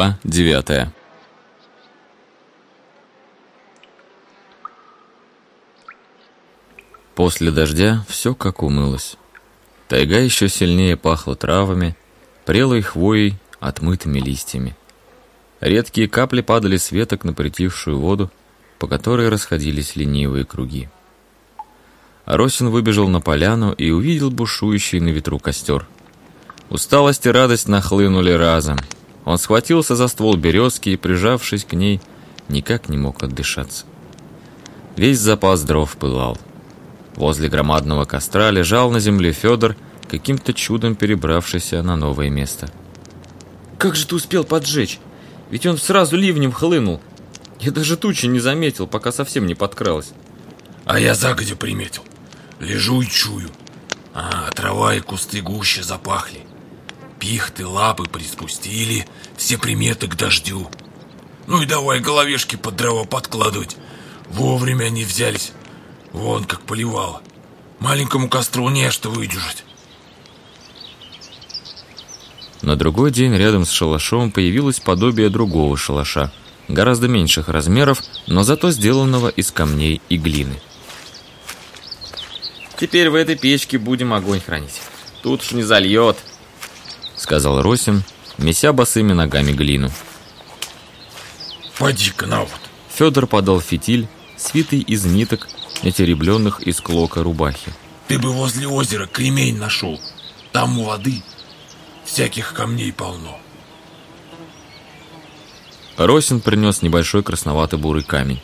Глава девятая. После дождя все как умылось. Тайга еще сильнее пахла травами, прелой хвоей, отмытыми листьями. Редкие капли падали с веток на притихшую воду, по которой расходились ленивые круги. Росин выбежал на поляну и увидел бушующий на ветру костер. Усталость и радость нахлынули разом. Он схватился за ствол березки и, прижавшись к ней, никак не мог отдышаться. Весь запас дров пылал. Возле громадного костра лежал на земле Федор, каким-то чудом перебравшийся на новое место. «Как же ты успел поджечь? Ведь он сразу ливнем хлынул. Я даже тучи не заметил, пока совсем не подкралась». «А я загодя приметил. Лежу и чую. А, трава и кусты гуще запахли. Пихты, лапы приспустили, все приметы к дождю. Ну и давай головешки под дрова подкладывать. Вовремя они взялись. Вон как поливало. Маленькому костру не что выдержать. На другой день рядом с шалашом появилось подобие другого шалаша, гораздо меньших размеров, но зато сделанного из камней и глины. «Теперь в этой печке будем огонь хранить. Тут уж не зальет», — сказал Росин, меся босыми ногами глину. «Поди-ка на вот». Федор подал фитиль, свитый из ниток, нетеребленных из клока рубахи. «Ты бы возле озера кремень нашел. Там у воды всяких камней полно. Росин принес небольшой красноватый бурый камень.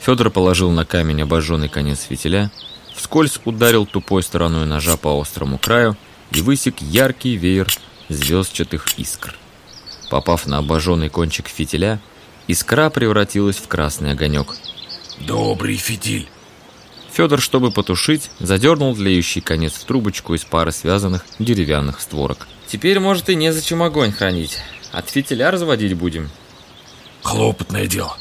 Федор положил на камень обожженный конец фитиля, вскользь ударил тупой стороной ножа по острому краю и высек яркий веер звездчатых искр. Попав на обожженный кончик фитиля, искра превратилась в красный огонек. «Добрый фитиль!» Федор, чтобы потушить, задернул тлеющий конец в трубочку из пары связанных деревянных створок. Теперь, может, и незачем огонь хранить. От фитиля разводить будем. Хлопотное дело.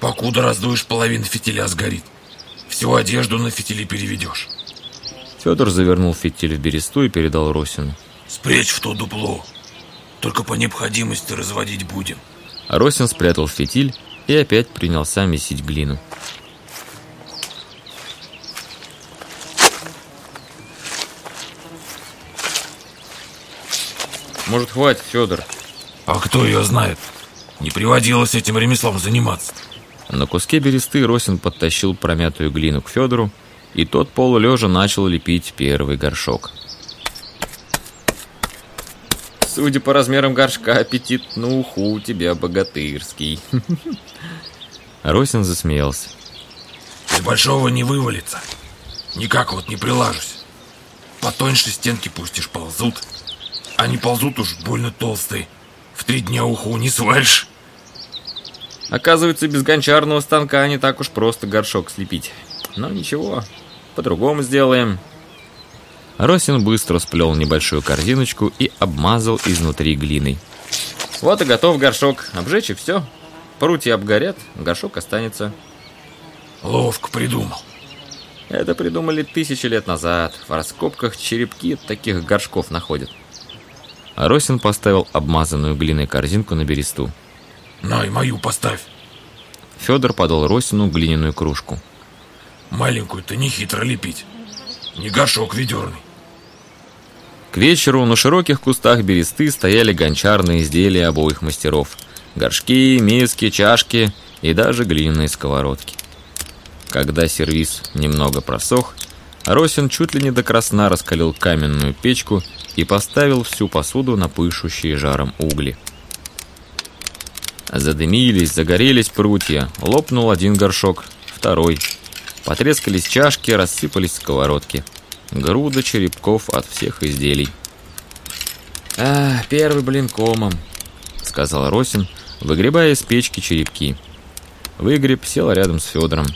Покуда раздуешь, половина фитиля сгорит. Всю одежду на фитили переведешь. Федор завернул фитиль в бересту и передал Росину. Спрячь в то дупло. Только по необходимости разводить будем. Росин спрятал фитиль и опять принялся месить глину. Может, хватит, Федор? А кто ее знает? Не приводилось этим ремеслом заниматься. На куске бересты Росин подтащил промятую глину к Федору, и тот полулежа начал лепить первый горшок. Судя по размерам горшка, аппетит на уху у тебя богатырский. Росин засмеялся. Из большого не вывалится. Никак вот не прилажусь. Потоньше стенки пустишь ползут. Они ползут уж больно толстые. В три дня уху не свалишь. Оказывается, без гончарного станка не так уж просто горшок слепить. Но ничего, по-другому сделаем. Росин быстро сплел небольшую корзиночку и обмазал изнутри глиной. Вот и готов горшок. Обжечь и все. Прутья обгорят, горшок останется. Ловко придумал. Это придумали тысячи лет назад. В раскопках черепки таких горшков находят. А Росин поставил обмазанную глиной корзинку на бересту. «На и мою поставь!» Федор подал Росину глиняную кружку. «Маленькую-то не хитро лепить. Не горшок ведерный». Вечеру на широких кустах бересты стояли гончарные изделия обоих мастеров. Горшки, миски, чашки и даже глиняные сковородки. Когда сервиз немного просох, Росин чуть ли не до красна раскалил каменную печку и поставил всю посуду на пышущие жаром угли. Задымились, загорелись прутья, лопнул один горшок, второй. Потрескались чашки, рассыпались сковородки. Груда черепков от всех изделий. «А, первый блин комом», — сказал Росин, выгребая из печки черепки. Выгреб сел рядом с Федором.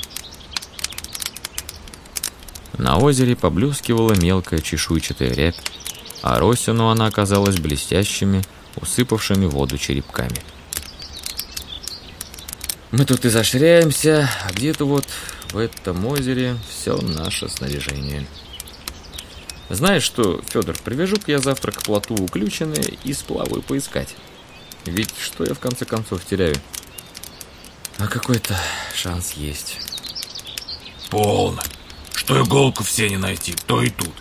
На озере поблескивала мелкая чешуйчатая рябь, а Росину она оказалась блестящими, усыпавшими воду черепками. Мы тут изощряемся, а где-то вот в этом озере все наше снаряжение. Знаешь что, Федор, привяжу-ка я завтра к плоту уключенное и сплаваю поискать. Ведь что я в конце концов теряю? А какой-то шанс есть. Полно. Что иголку все не найти, то и тут.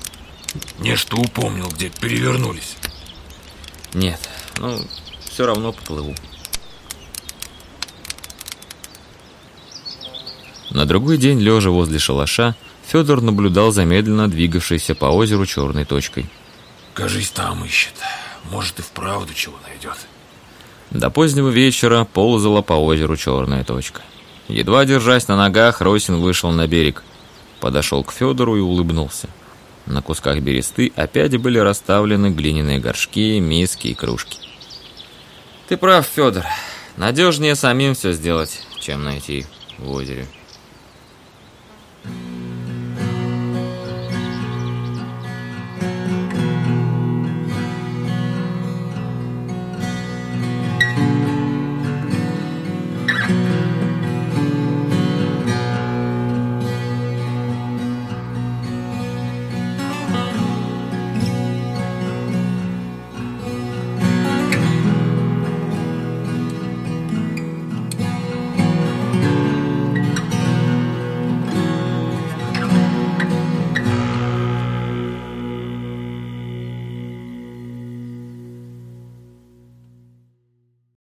Не что упомнил, где перевернулись. Нет, ну, все равно поплыву. На другой день, лежа возле шалаша, Федор наблюдал за медленно двигавшейся по озеру черной точкой. Кажись, там ищет. Может и вправду чего найдет. До позднего вечера ползала по озеру черная точка. Едва держась на ногах, Росин вышел на берег. Подошел к Федору и улыбнулся. На кусках бересты опять были расставлены глиняные горшки, миски и кружки. Ты прав, Федор. Надежнее самим все сделать, чем найти в озере.